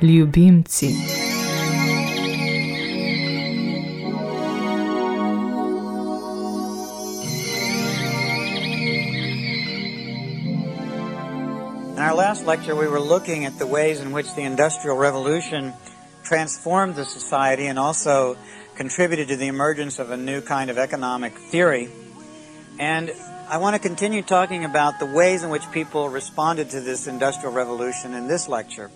Ljubimci. In our last lecture, we were looking at the ways in which the Industrial Revolution transformed the society and also contributed to the emergence of a new kind of economic theory. And I want to continue talking about the ways in which people responded to this Industrial Revolution in this lecture.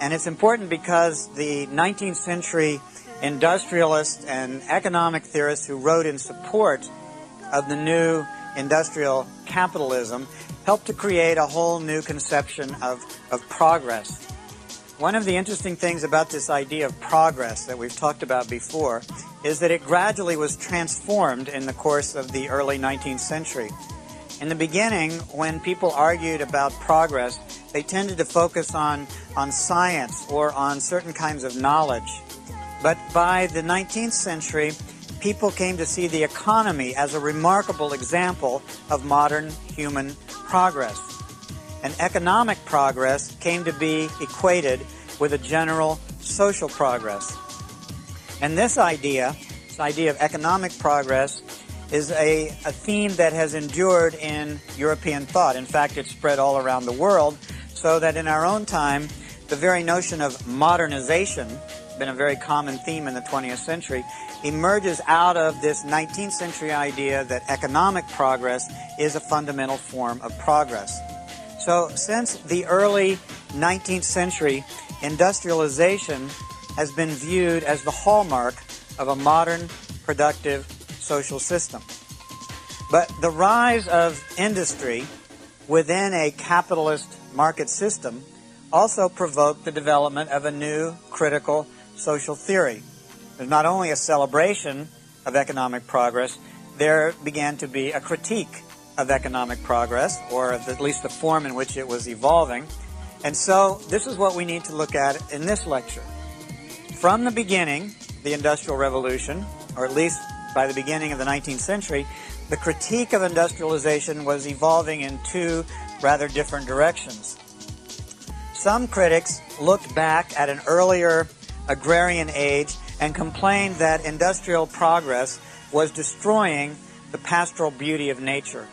And it's important because the 19th century industrialists and economic theorists who wrote in support of the new industrial capitalism helped to create a whole new conception of, of progress. One of the interesting things about this idea of progress that we've talked about before is that it gradually was transformed in the course of the early 19th century. In the beginning, when people argued about progress, they tended to focus on, on science or on certain kinds of knowledge. But by the 19th century, people came to see the economy as a remarkable example of modern human progress. And economic progress came to be equated with a general social progress. And this idea, this idea of economic progress, is a, a theme that has endured in European thought. In fact, it's spread all around the world, so that in our own time, the very notion of modernization, been a very common theme in the 20th century, emerges out of this 19th century idea that economic progress is a fundamental form of progress. So, since the early 19th century, industrialization has been viewed as the hallmark of a modern, productive social system. But the rise of industry within a capitalist market system also provoked the development of a new critical social theory. There's not only a celebration of economic progress, there began to be a critique of economic progress, or at least the form in which it was evolving. And so this is what we need to look at in this lecture. From the beginning, the Industrial Revolution, or at least by the beginning of the 19th century, the critique of industrialization was evolving in two rather different directions. Some critics looked back at an earlier agrarian age and complained that industrial progress was destroying the pastoral beauty of nature.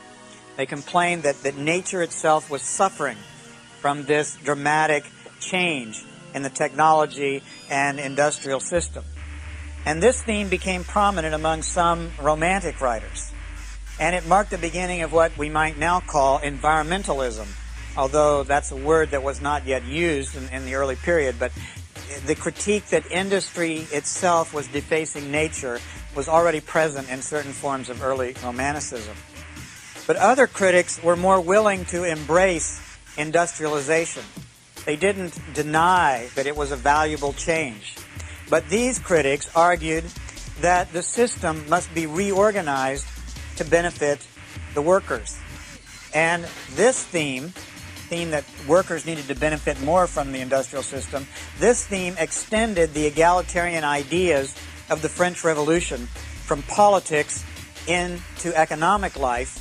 They complained that, that nature itself was suffering from this dramatic change in the technology and industrial system. And this theme became prominent among some romantic writers. And it marked the beginning of what we might now call environmentalism, although that's a word that was not yet used in, in the early period. But the critique that industry itself was defacing nature was already present in certain forms of early romanticism. But other critics were more willing to embrace industrialization. They didn't deny that it was a valuable change. But these critics argued that the system must be reorganized to benefit the workers. And this theme, theme that workers needed to benefit more from the industrial system, this theme extended the egalitarian ideas of the French Revolution from politics into economic life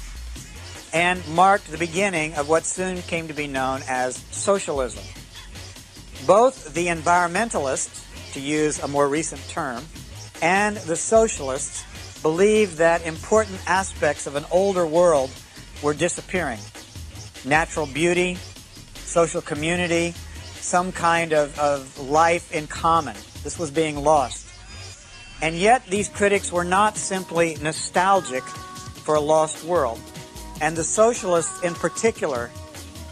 and marked the beginning of what soon came to be known as socialism. Both the environmentalists to use a more recent term, and the socialists believed that important aspects of an older world were disappearing. Natural beauty, social community, some kind of, of life in common. This was being lost. And yet, these critics were not simply nostalgic for a lost world. And the socialists, in particular,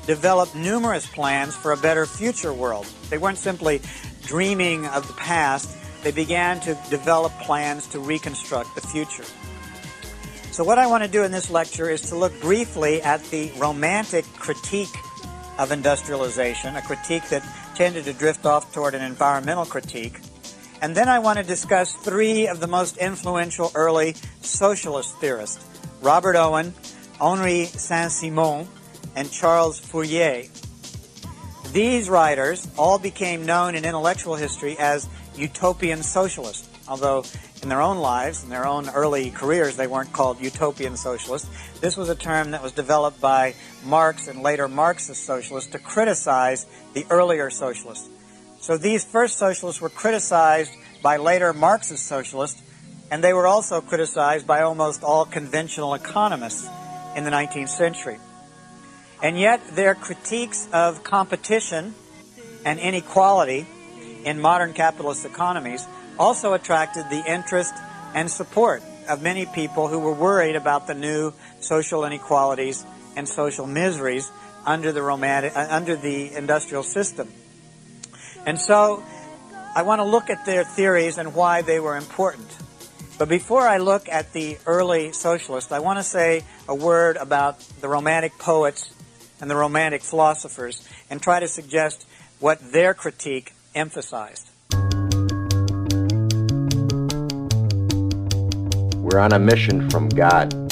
developed numerous plans for a better future world. They weren't simply dreaming of the past, they began to develop plans to reconstruct the future. So, what I want to do in this lecture is to look briefly at the romantic critique of industrialization, a critique that tended to drift off toward an environmental critique. And then I want to discuss three of the most influential early socialist theorists Robert Owen, Henri Saint Simon, and Charles Fourier. These writers all became known in intellectual history as utopian socialists, although in their own lives, in their own early careers, they weren't called utopian socialists. This was a term that was developed by Marx and later Marxist socialists to criticize the earlier socialists. So these first socialists were criticized by later Marxist socialists, and they were also criticized by almost all conventional economists in the 19th century. And yet, their critiques of competition and inequality in modern capitalist economies also attracted the interest and support of many people who were worried about the new social inequalities and social miseries under the romantic, uh, under the industrial system. And so, I want to look at their theories and why they were important. But before I look at the early socialists, I want to say a word about the Romantic poets and the Romantic philosophers and try to suggest what their critique emphasized. We're on a mission from God.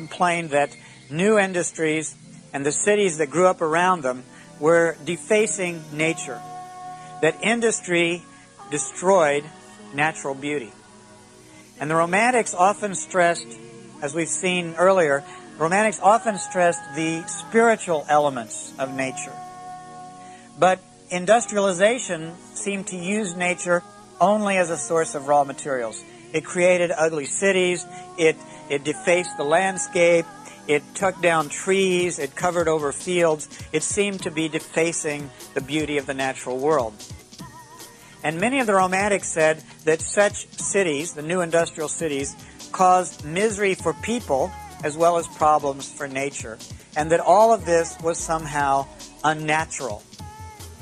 Complained that new industries and the cities that grew up around them were defacing nature, that industry destroyed natural beauty. And the Romantics often stressed, as we've seen earlier, Romantics often stressed the spiritual elements of nature. But industrialization seemed to use nature only as a source of raw materials. It created ugly cities, it, it defaced the landscape, it took down trees, it covered over fields. It seemed to be defacing the beauty of the natural world. And many of the Romantics said that such cities, the new industrial cities, caused misery for people as well as problems for nature. And that all of this was somehow unnatural.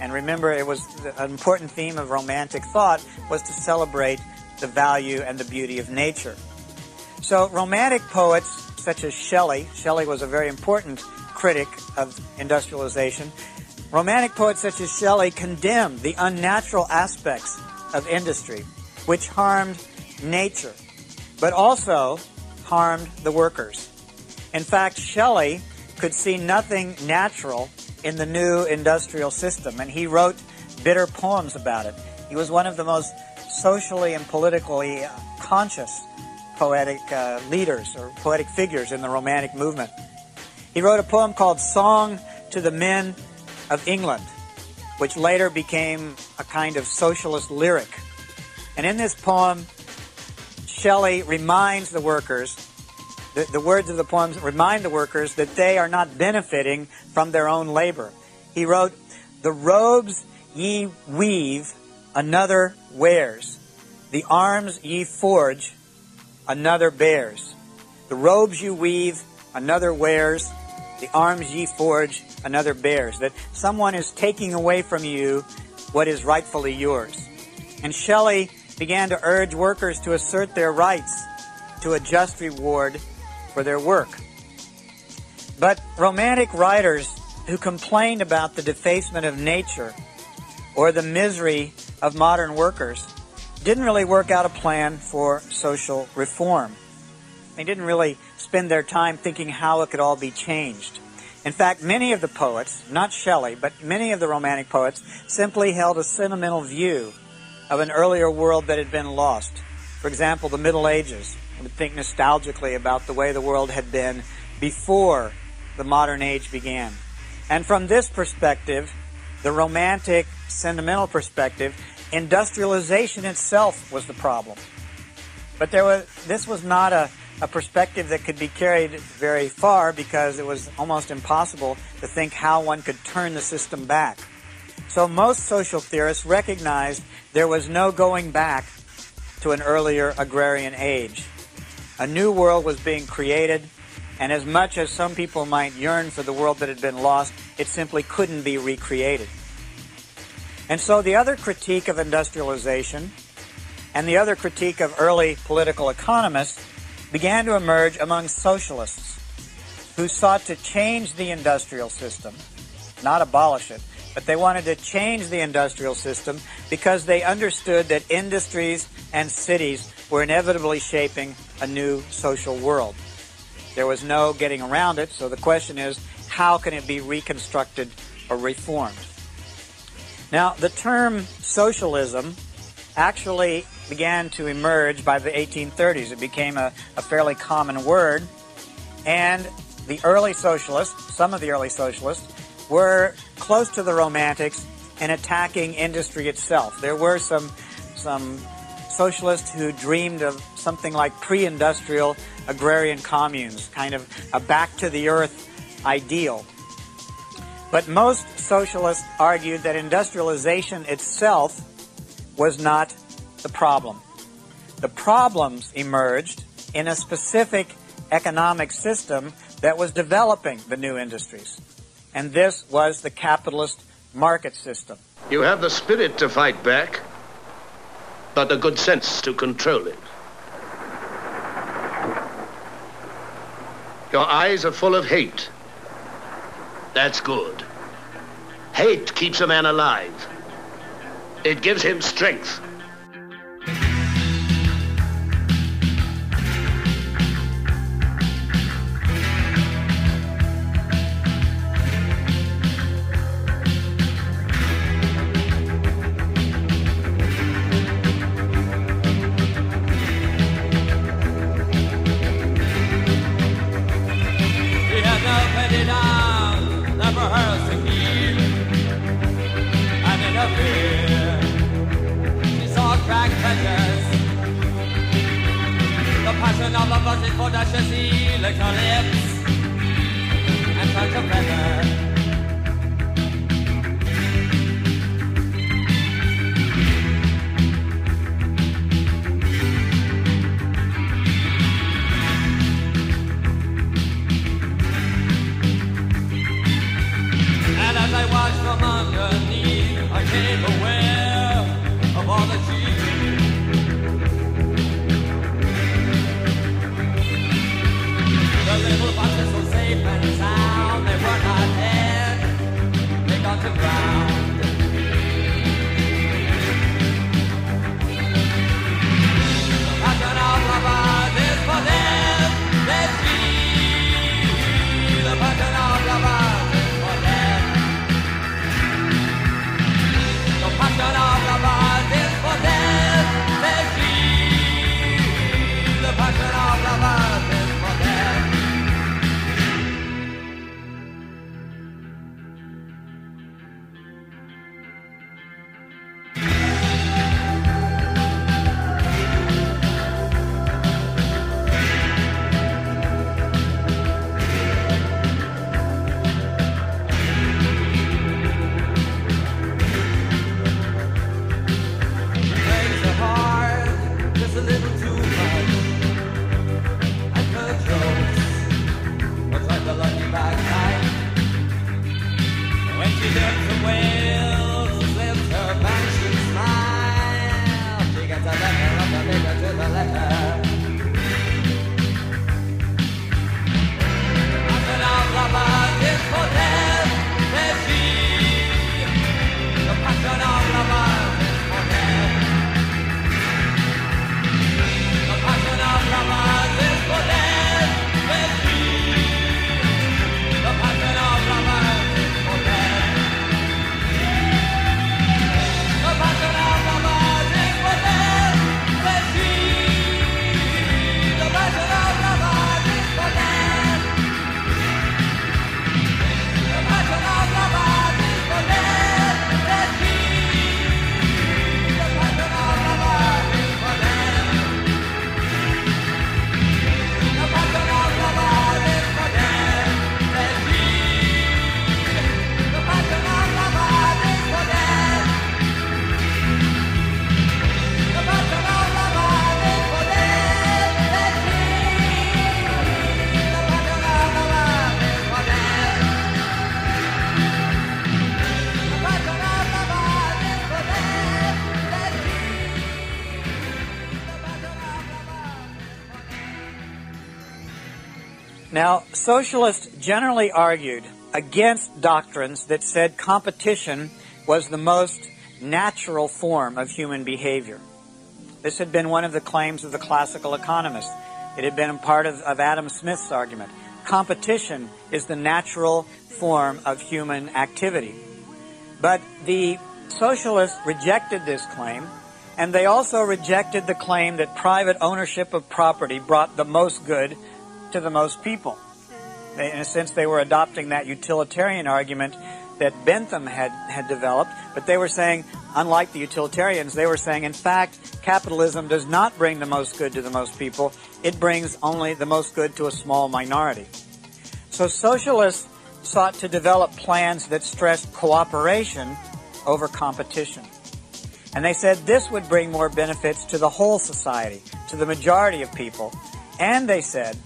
And remember, it was an important theme of Romantic thought was to celebrate the value and the beauty of nature. So Romantic poets such as Shelley, Shelley was a very important critic of industrialization. Romantic poets such as Shelley condemned the unnatural aspects of industry, which harmed nature, but also harmed the workers. In fact, Shelley could see nothing natural in the new industrial system, and he wrote bitter poems about it. He was one of the most socially and politically conscious poetic uh, leaders or poetic figures in the Romantic movement. He wrote a poem called Song to the Men of England, which later became a kind of socialist lyric. And in this poem, Shelley reminds the workers, the, the words of the poem remind the workers that they are not benefiting from their own labor. He wrote, The robes ye weave, another wears. The arms ye forge, another bears. The robes you weave, another wears. The arms ye forge, another bears. That someone is taking away from you what is rightfully yours. And Shelley began to urge workers to assert their rights to a just reward for their work. But romantic writers who complained about the defacement of nature or the misery of modern workers didn't really work out a plan for social reform. They didn't really spend their time thinking how it could all be changed. In fact, many of the poets, not Shelley, but many of the Romantic poets, simply held a sentimental view of an earlier world that had been lost. For example, the Middle Ages would think nostalgically about the way the world had been before the modern age began. And from this perspective, the romantic, sentimental perspective, industrialization itself was the problem. But there was, this was not a, a perspective that could be carried very far because it was almost impossible to think how one could turn the system back. So most social theorists recognized there was no going back to an earlier agrarian age. A new world was being created, and as much as some people might yearn for the world that had been lost, it simply couldn't be recreated. And so the other critique of industrialization and the other critique of early political economists began to emerge among socialists who sought to change the industrial system, not abolish it, but they wanted to change the industrial system because they understood that industries and cities were inevitably shaping a new social world. There was no getting around it, so the question is, how can it be reconstructed or reformed? Now, the term socialism actually began to emerge by the 1830s. It became a, a fairly common word, and the early socialists, some of the early socialists, were close to the Romantics in attacking industry itself. There were some some socialists who dreamed of something like pre-industrial agrarian communes, kind of a back to the earth ideal. But most socialists argued that industrialization itself was not the problem. The problems emerged in a specific economic system that was developing the new industries. And this was the capitalist market system. You have the spirit to fight back, but the good sense to control it. Your eyes are full of hate. That's good. Hate keeps a man alive. It gives him strength. Now, socialists generally argued against doctrines that said competition was the most natural form of human behavior. This had been one of the claims of the classical economists. It had been a part of, of Adam Smith's argument. Competition is the natural form of human activity. But the socialists rejected this claim, and they also rejected the claim that private ownership of property brought the most good to the most people. They, in a sense, they were adopting that utilitarian argument that Bentham had, had developed, but they were saying, unlike the utilitarians, they were saying, in fact, capitalism does not bring the most good to the most people. It brings only the most good to a small minority. So socialists sought to develop plans that stressed cooperation over competition. And they said this would bring more benefits to the whole society, to the majority of people. And they said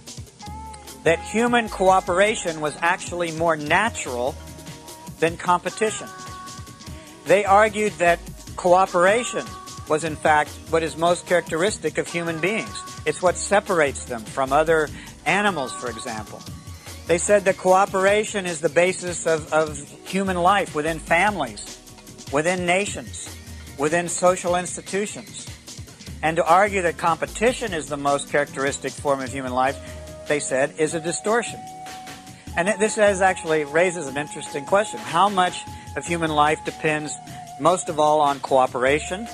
that human cooperation was actually more natural than competition. They argued that cooperation was in fact what is most characteristic of human beings. It's what separates them from other animals, for example. They said that cooperation is the basis of, of human life within families, within nations, within social institutions. And to argue that competition is the most characteristic form of human life, they said, is a distortion. And this actually raises an interesting question. How much of human life depends most of all on cooperation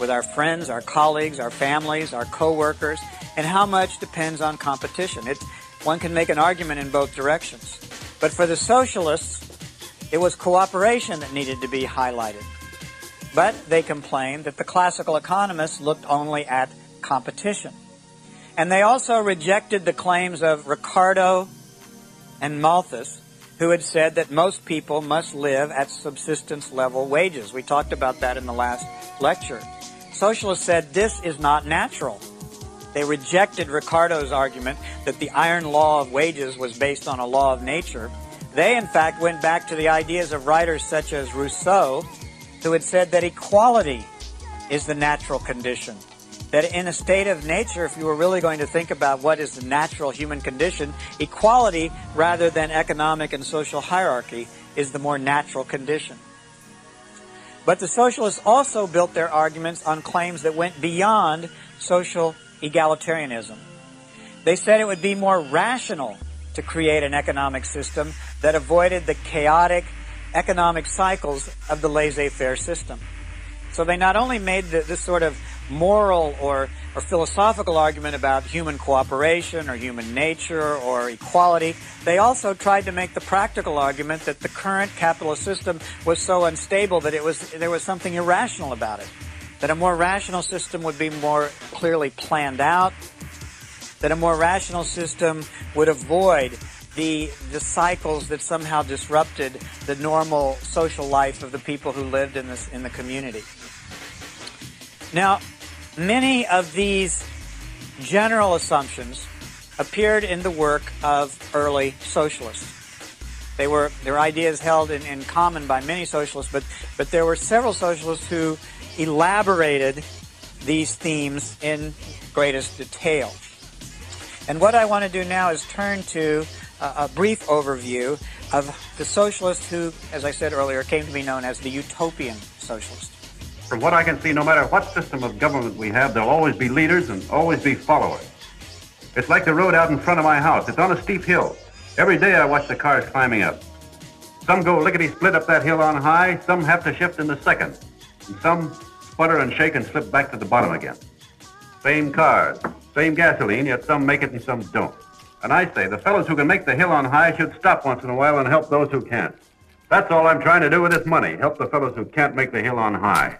with our friends, our colleagues, our families, our coworkers, and how much depends on competition? It, one can make an argument in both directions. But for the socialists, it was cooperation that needed to be highlighted. But they complained that the classical economists looked only at competition. And they also rejected the claims of Ricardo and Malthus, who had said that most people must live at subsistence level wages. We talked about that in the last lecture. Socialists said this is not natural. They rejected Ricardo's argument that the iron law of wages was based on a law of nature. They, in fact, went back to the ideas of writers such as Rousseau, who had said that equality is the natural condition. That in a state of nature, if you were really going to think about what is the natural human condition, equality rather than economic and social hierarchy is the more natural condition. But the socialists also built their arguments on claims that went beyond social egalitarianism. They said it would be more rational to create an economic system that avoided the chaotic economic cycles of the laissez-faire system. So they not only made the, this sort of moral or, or philosophical argument about human cooperation or human nature or equality, they also tried to make the practical argument that the current capitalist system was so unstable that it was there was something irrational about it. That a more rational system would be more clearly planned out, that a more rational system would avoid the, the cycles that somehow disrupted the normal social life of the people who lived in, this, in the community. Now, many of these general assumptions appeared in the work of early socialists. They were their ideas held in, in common by many socialists, but, but there were several socialists who elaborated these themes in greatest detail. And what I want to do now is turn to a brief overview of the socialist who, as I said earlier, came to be known as the utopian socialist. From what I can see, no matter what system of government we have, there'll always be leaders and always be followers. It's like the road out in front of my house. It's on a steep hill. Every day I watch the cars climbing up. Some go lickety-split up that hill on high, some have to shift in the second, and some sputter and shake and slip back to the bottom again. Same cars, same gasoline, yet some make it and some don't. And I say, the fellows who can make the hill on high should stop once in a while and help those who can't. That's all I'm trying to do with this money, help the fellows who can't make the hill on high.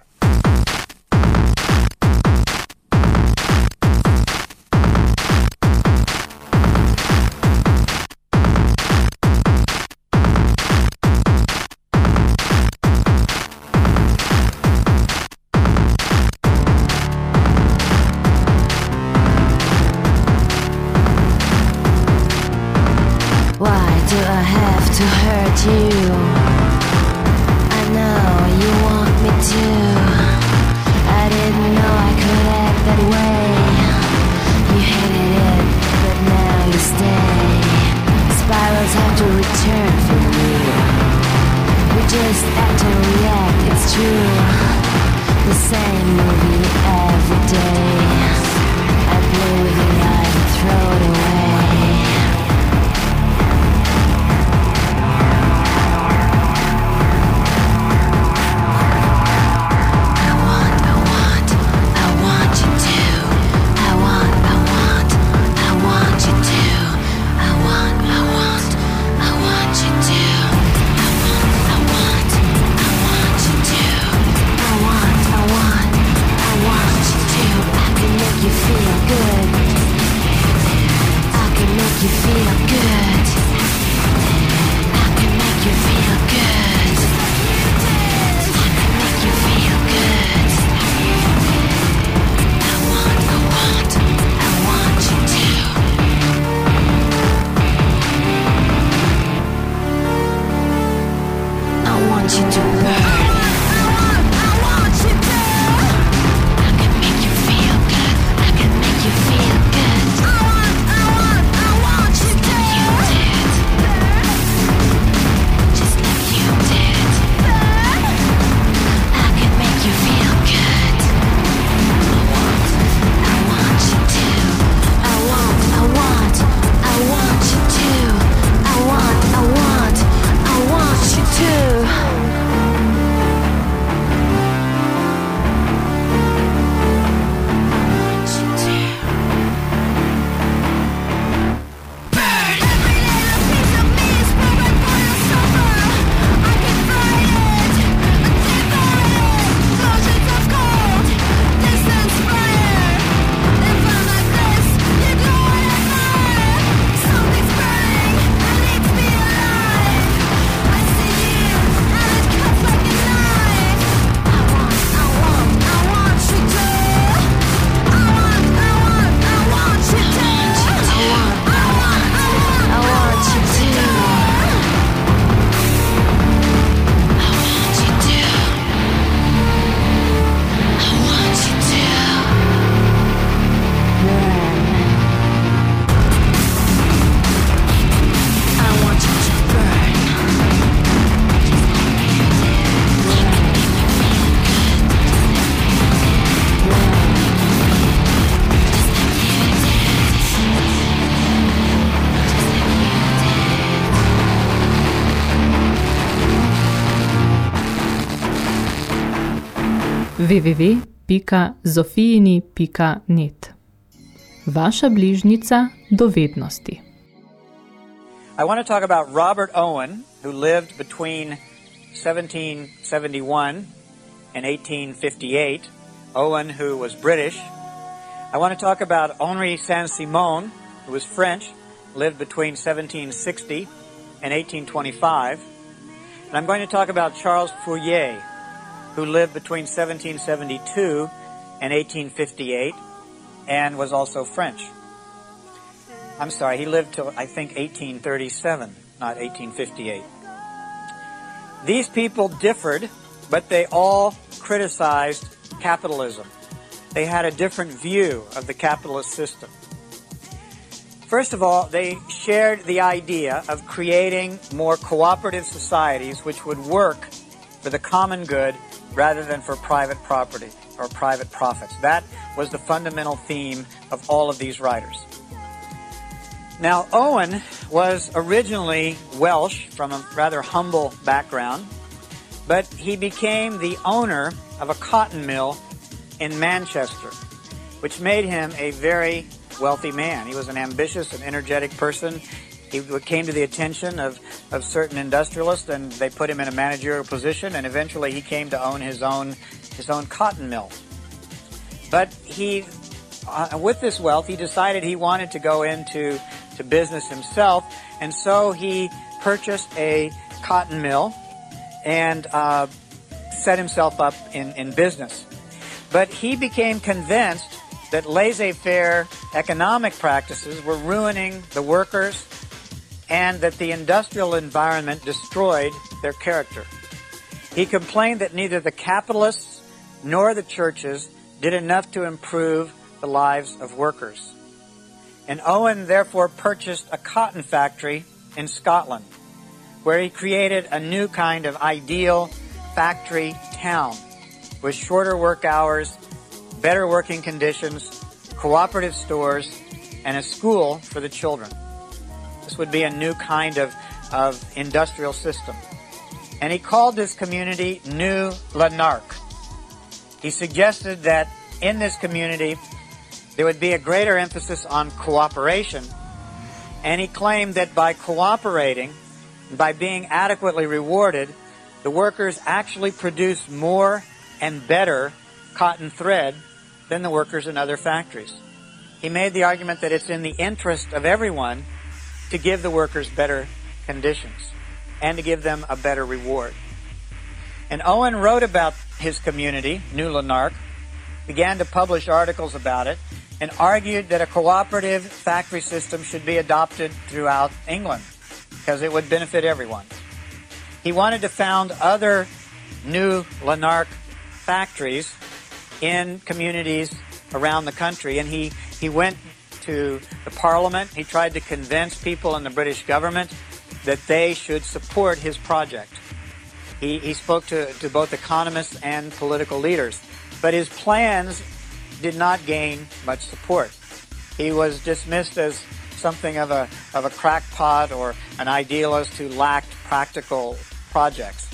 www.zofijini.net Vaša bližnica dovednosti. I want to talk about Robert Owen, who lived between 1771 and 1858. Owen, who was British. I want to talk about Henri Saint-Simon, who was French, lived between 1760 and 1825. And I'm going to talk about Charles Fourier, who lived between 1772 and 1858 and was also French. I'm sorry, he lived till I think 1837, not 1858. These people differed, but they all criticized capitalism. They had a different view of the capitalist system. First of all, they shared the idea of creating more cooperative societies which would work for the common good rather than for private property or private profits. That was the fundamental theme of all of these writers. Now, Owen was originally Welsh from a rather humble background, but he became the owner of a cotton mill in Manchester, which made him a very wealthy man. He was an ambitious and energetic person. He came to the attention of, of certain industrialists and they put him in a managerial position and eventually he came to own his own, his own cotton mill. But he, uh, with this wealth, he decided he wanted to go into to business himself and so he purchased a cotton mill and uh, set himself up in, in business. But he became convinced that laissez-faire economic practices were ruining the workers and that the industrial environment destroyed their character. He complained that neither the capitalists nor the churches did enough to improve the lives of workers. And Owen therefore purchased a cotton factory in Scotland, where he created a new kind of ideal factory town with shorter work hours, better working conditions, cooperative stores, and a school for the children. This would be a new kind of, of industrial system. And he called this community New Lanark. He suggested that in this community there would be a greater emphasis on cooperation, and he claimed that by cooperating, by being adequately rewarded, the workers actually produce more and better cotton thread than the workers in other factories. He made the argument that it's in the interest of everyone to give the workers better conditions and to give them a better reward. And Owen wrote about his community, New Lanark, began to publish articles about it, and argued that a cooperative factory system should be adopted throughout England because it would benefit everyone. He wanted to found other new Lanark factories in communities around the country, and he, he went to the parliament. He tried to convince people in the British government that they should support his project. He, he spoke to, to both economists and political leaders. But his plans did not gain much support. He was dismissed as something of a, of a crackpot or an idealist who lacked practical projects.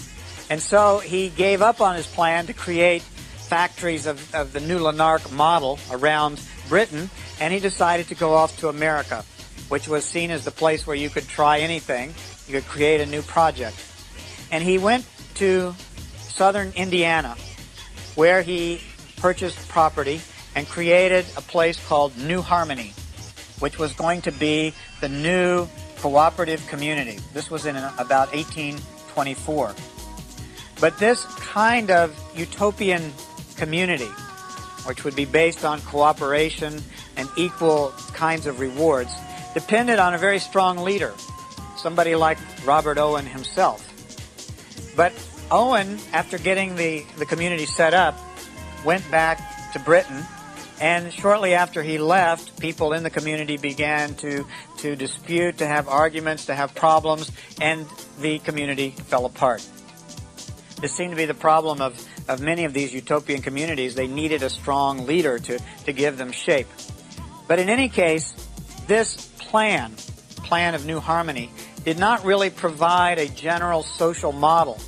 And so he gave up on his plan to create factories of, of the new Lanark model around Britain, and he decided to go off to America, which was seen as the place where you could try anything. You could create a new project. And he went to southern Indiana, where he purchased property and created a place called New Harmony, which was going to be the new cooperative community. This was in about 1824. But this kind of utopian community, which would be based on cooperation and equal kinds of rewards, depended on a very strong leader, somebody like Robert Owen himself. But Owen, after getting the, the community set up, went back to Britain and shortly after he left, people in the community began to, to dispute, to have arguments, to have problems, and the community fell apart. This seemed to be the problem of, of many of these utopian communities. They needed a strong leader to, to give them shape. But in any case, this plan, plan of New Harmony, did not really provide a general social model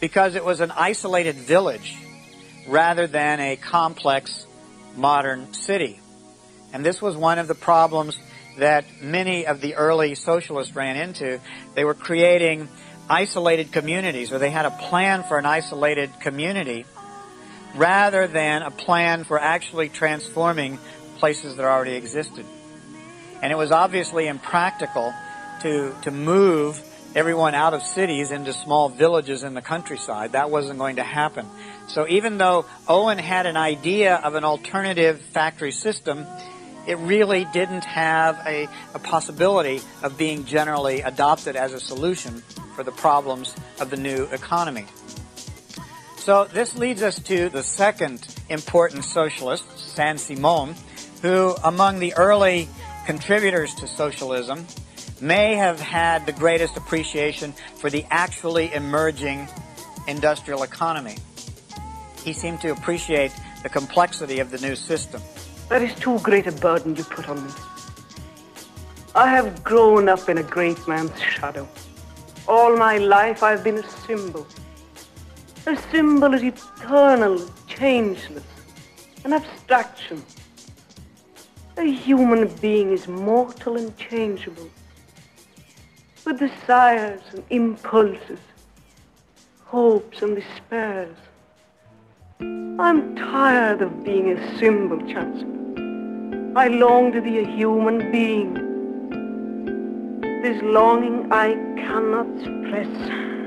because it was an isolated village rather than a complex modern city. And this was one of the problems that many of the early socialists ran into. They were creating isolated communities, or they had a plan for an isolated community rather than a plan for actually transforming places that already existed. And it was obviously impractical to, to move everyone out of cities into small villages in the countryside. That wasn't going to happen. So even though Owen had an idea of an alternative factory system, it really didn't have a, a possibility of being generally adopted as a solution for the problems of the new economy. So this leads us to the second important socialist, Saint-Simon, who among the early contributors to socialism may have had the greatest appreciation for the actually emerging industrial economy. He seemed to appreciate the complexity of the new system. That is too great a burden you put on me. I have grown up in a great man's shadow. All my life I've been a symbol. A symbol is eternal, changeless, an abstraction. A human being is mortal and changeable, with desires and impulses, hopes and despairs. I'm tired of being a symbol, Chancellor. I long to be a human being. This longing I cannot suppress.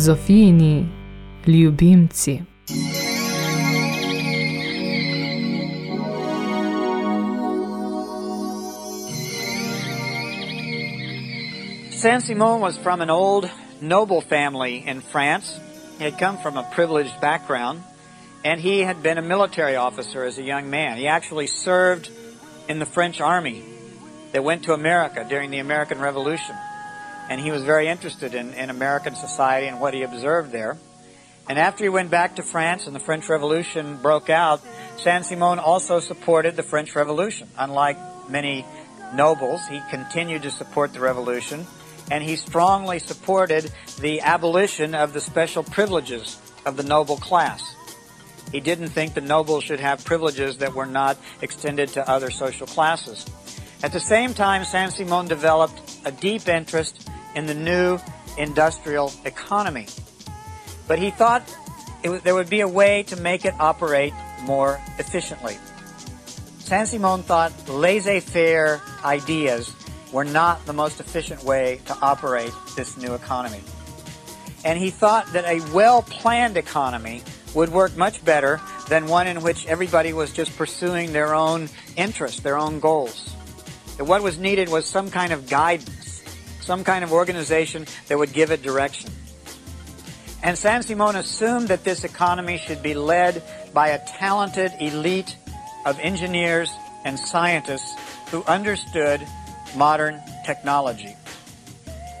Zofijini ljubimci. Saint Simon was from an old noble family in France. He had come from a privileged background, and he had been a military officer as a young man. He actually served in the French army that went to America during the American Revolution. And he was very interested in, in American society and what he observed there. And after he went back to France and the French Revolution broke out, Saint Simon also supported the French Revolution. Unlike many nobles, he continued to support the revolution and he strongly supported the abolition of the special privileges of the noble class. He didn't think the nobles should have privileges that were not extended to other social classes. At the same time, Saint Simon developed a deep interest in the new industrial economy. But he thought it, there would be a way to make it operate more efficiently. Saint Simon thought laissez-faire ideas were not the most efficient way to operate this new economy. And he thought that a well-planned economy would work much better than one in which everybody was just pursuing their own interests, their own goals. That what was needed was some kind of guidance, some kind of organization that would give it direction. And Saint-Simon assumed that this economy should be led by a talented elite of engineers and scientists who understood modern technology.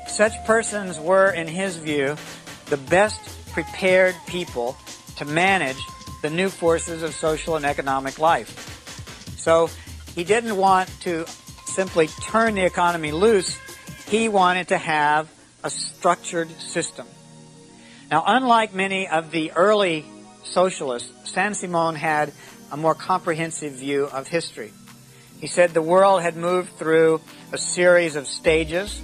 Such persons were, in his view, the best prepared people to manage the new forces of social and economic life. So he didn't want to simply turn the economy loose. He wanted to have a structured system. Now, unlike many of the early socialists, Saint-Simon had a more comprehensive view of history. He said the world had moved through a series of stages,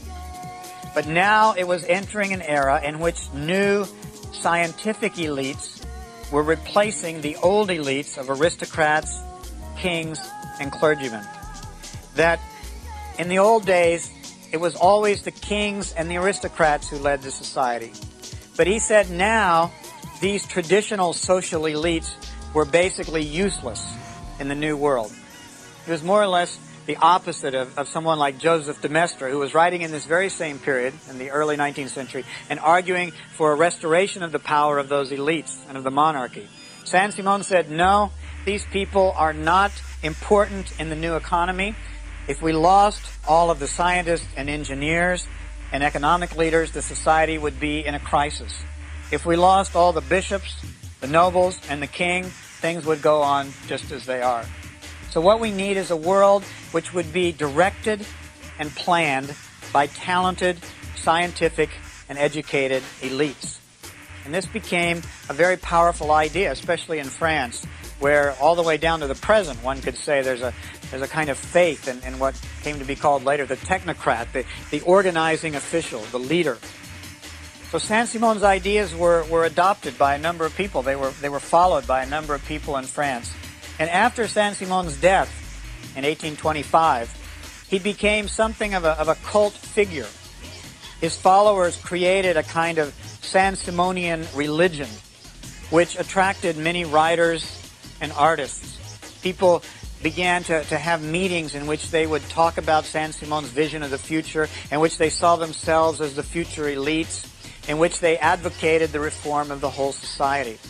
but now it was entering an era in which new scientific elites were replacing the old elites of aristocrats, kings, and clergymen. That in the old days, it was always the kings and the aristocrats who led the society. But he said now these traditional social elites were basically useless in the new world. It was more or less the opposite of, of someone like Joseph de Maistre, who was writing in this very same period, in the early 19th century, and arguing for a restoration of the power of those elites and of the monarchy. Saint-Simon said, no, these people are not important in the new economy. If we lost all of the scientists and engineers and economic leaders, the society would be in a crisis. If we lost all the bishops, the nobles, and the king, things would go on just as they are. So what we need is a world which would be directed and planned by talented, scientific, and educated elites. And this became a very powerful idea, especially in France, where all the way down to the present, one could say there's a, there's a kind of faith in, in what came to be called later the technocrat, the, the organizing official, the leader. So Saint-Simon's ideas were, were adopted by a number of people. They were, they were followed by a number of people in France. And after Saint-Simon's death in 1825, he became something of a, of a cult figure. His followers created a kind of Saint-Simonian religion, which attracted many writers and artists. People began to, to have meetings in which they would talk about Saint-Simon's vision of the future, in which they saw themselves as the future elites, in which they advocated the reform of the whole society.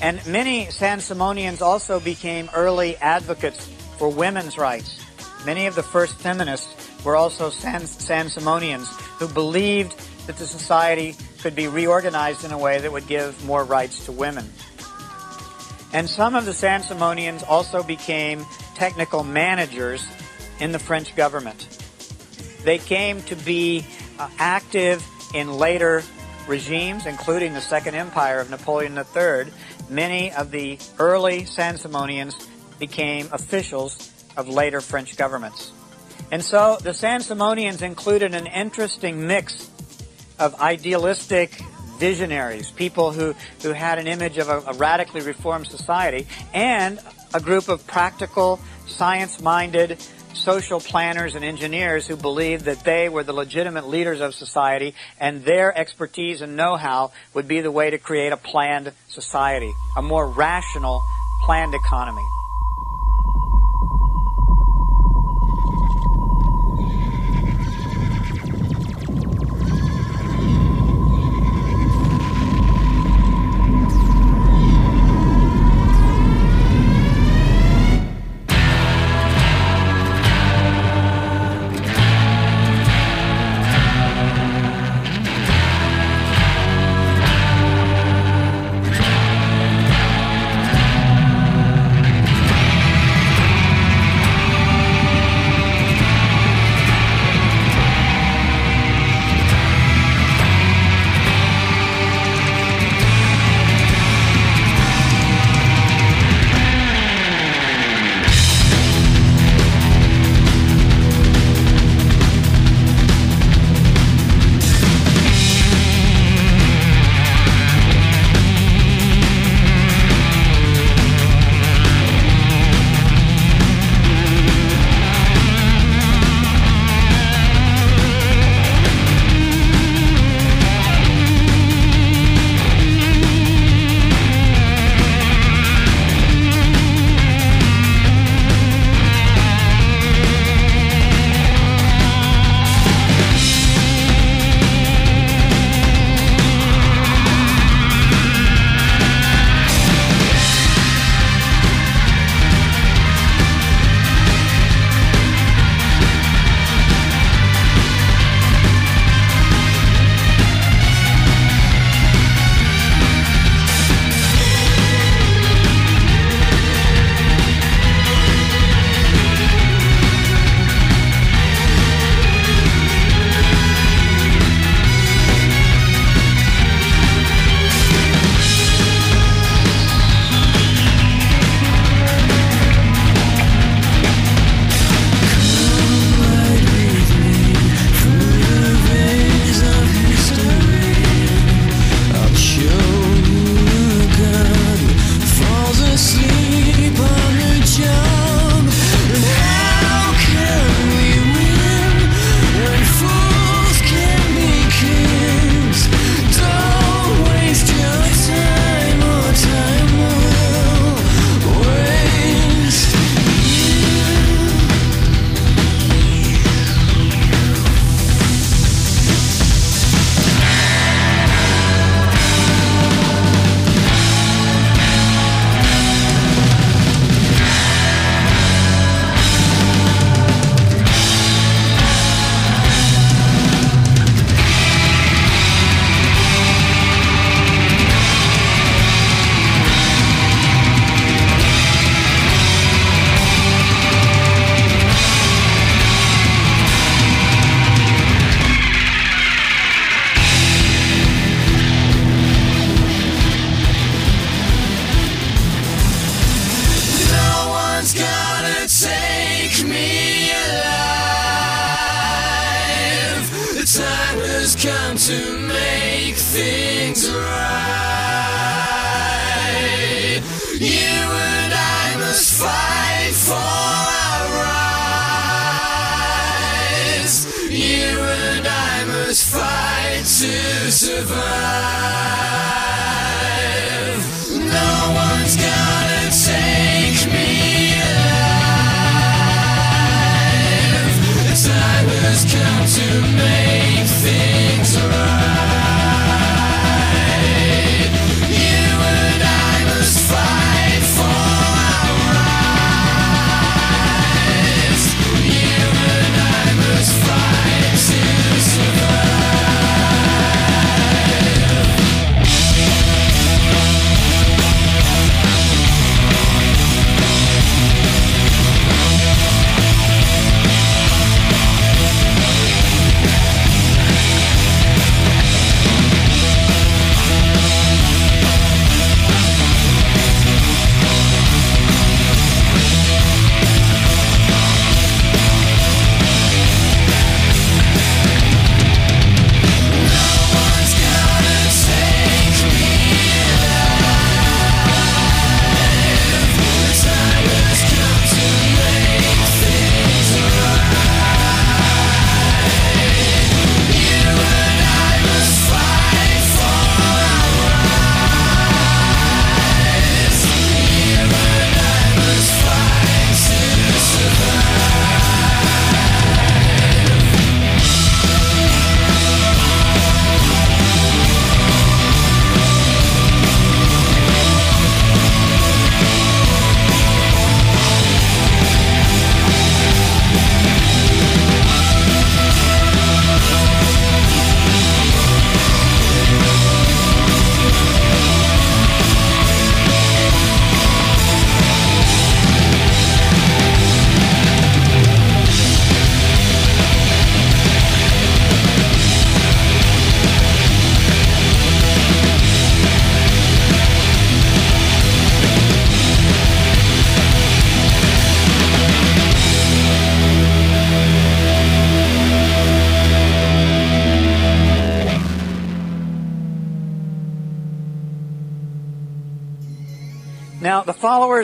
And many Saint-Simonians also became early advocates for women's rights. Many of the first feminists were also Saint-Simonians who believed that the society could be reorganized in a way that would give more rights to women. And some of the Saint-Simonians also became technical managers in the French government. They came to be uh, active in later regimes, including the Second Empire of Napoleon III, many of the early Saint-Simonians became officials of later French governments. And so the Saint-Simonians included an interesting mix of idealistic visionaries, people who, who had an image of a, a radically reformed society, and a group of practical, science-minded, social planners and engineers who believed that they were the legitimate leaders of society and their expertise and know-how would be the way to create a planned society, a more rational, planned economy.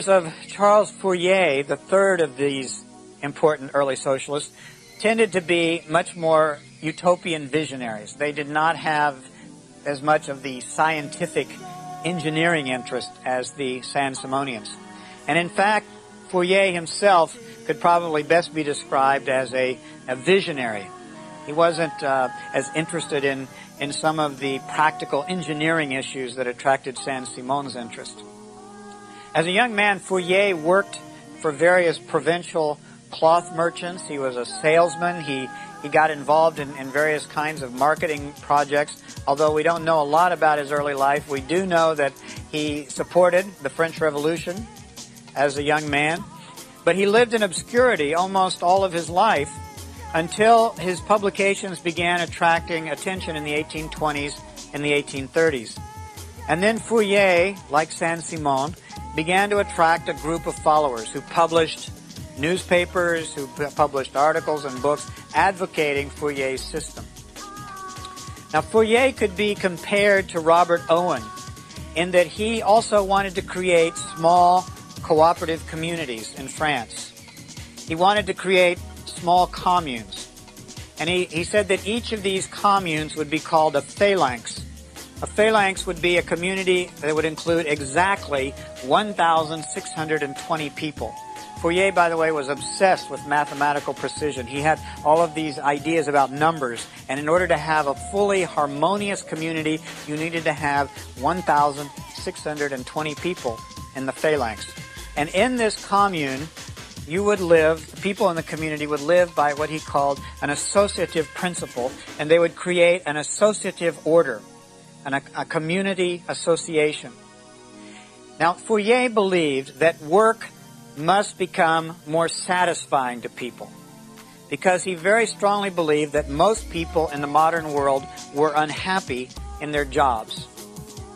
Of Charles Fourier, the third of these important early socialists, tended to be much more utopian visionaries. They did not have as much of the scientific engineering interest as the Saint-Simonians. And in fact, Fourier himself could probably best be described as a, a visionary. He wasn't uh, as interested in, in some of the practical engineering issues that attracted Saint-Simon's interest. As a young man, Fourier worked for various provincial cloth merchants. He was a salesman. He, he got involved in, in various kinds of marketing projects. Although we don't know a lot about his early life, we do know that he supported the French Revolution as a young man. But he lived in obscurity almost all of his life until his publications began attracting attention in the 1820s and the 1830s. And then Fourier, like Saint-Simon, began to attract a group of followers who published newspapers, who published articles and books advocating Fourier's system. Now, Fourier could be compared to Robert Owen in that he also wanted to create small cooperative communities in France. He wanted to create small communes. And he, he said that each of these communes would be called a phalanx. A phalanx would be a community that would include exactly 1,620 people. Fourier, by the way, was obsessed with mathematical precision. He had all of these ideas about numbers, and in order to have a fully harmonious community, you needed to have 1,620 people in the phalanx. And in this commune, you would live, the people in the community would live by what he called an associative principle, and they would create an associative order, an, a community association. Now, Fourier believed that work must become more satisfying to people because he very strongly believed that most people in the modern world were unhappy in their jobs.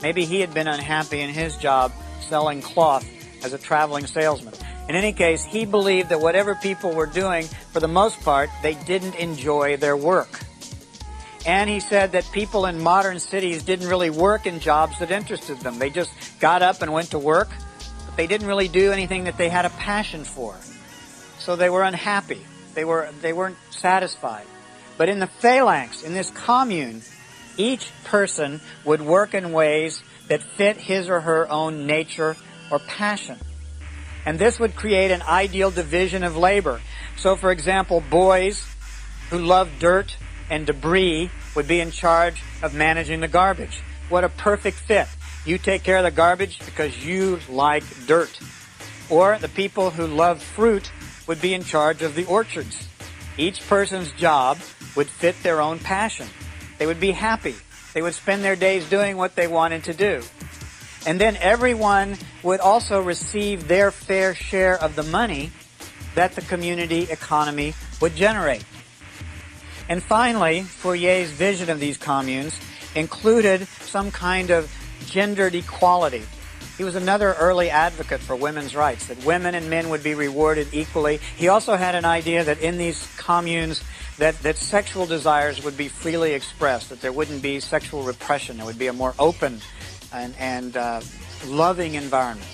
Maybe he had been unhappy in his job selling cloth as a traveling salesman. In any case, he believed that whatever people were doing, for the most part, they didn't enjoy their work. And he said that people in modern cities didn't really work in jobs that interested them. They just got up and went to work, but they didn't really do anything that they had a passion for. So they were unhappy. They were they weren't satisfied. But in the phalanx, in this commune, each person would work in ways that fit his or her own nature or passion. And this would create an ideal division of labor. So, for example, boys who loved dirt and debris would be in charge of managing the garbage. What a perfect fit. You take care of the garbage because you like dirt. Or the people who love fruit would be in charge of the orchards. Each person's job would fit their own passion. They would be happy. They would spend their days doing what they wanted to do. And then everyone would also receive their fair share of the money that the community economy would generate. And finally, Fourier's vision of these communes included some kind of gendered equality. He was another early advocate for women's rights, that women and men would be rewarded equally. He also had an idea that in these communes that, that sexual desires would be freely expressed, that there wouldn't be sexual repression, there would be a more open and, and uh, loving environment.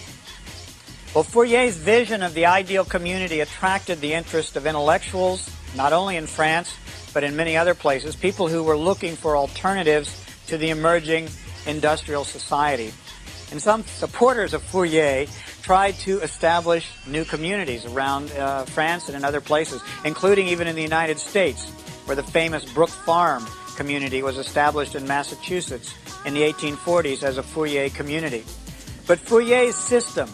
Well, Fourier's vision of the ideal community attracted the interest of intellectuals, not only in France, but in many other places, people who were looking for alternatives to the emerging industrial society. And some supporters of Fourier tried to establish new communities around uh, France and in other places, including even in the United States, where the famous Brook Farm community was established in Massachusetts in the 1840s as a Fourier community. But Fourier's system,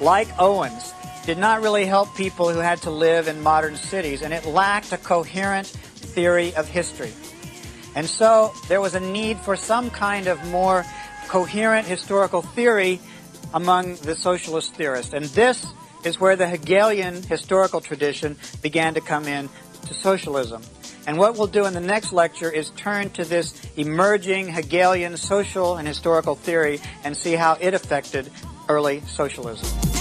like Owen's, did not really help people who had to live in modern cities, and it lacked a coherent theory of history. And so there was a need for some kind of more coherent historical theory among the socialist theorists. And this is where the Hegelian historical tradition began to come in to socialism. And what we'll do in the next lecture is turn to this emerging Hegelian social and historical theory and see how it affected early socialism.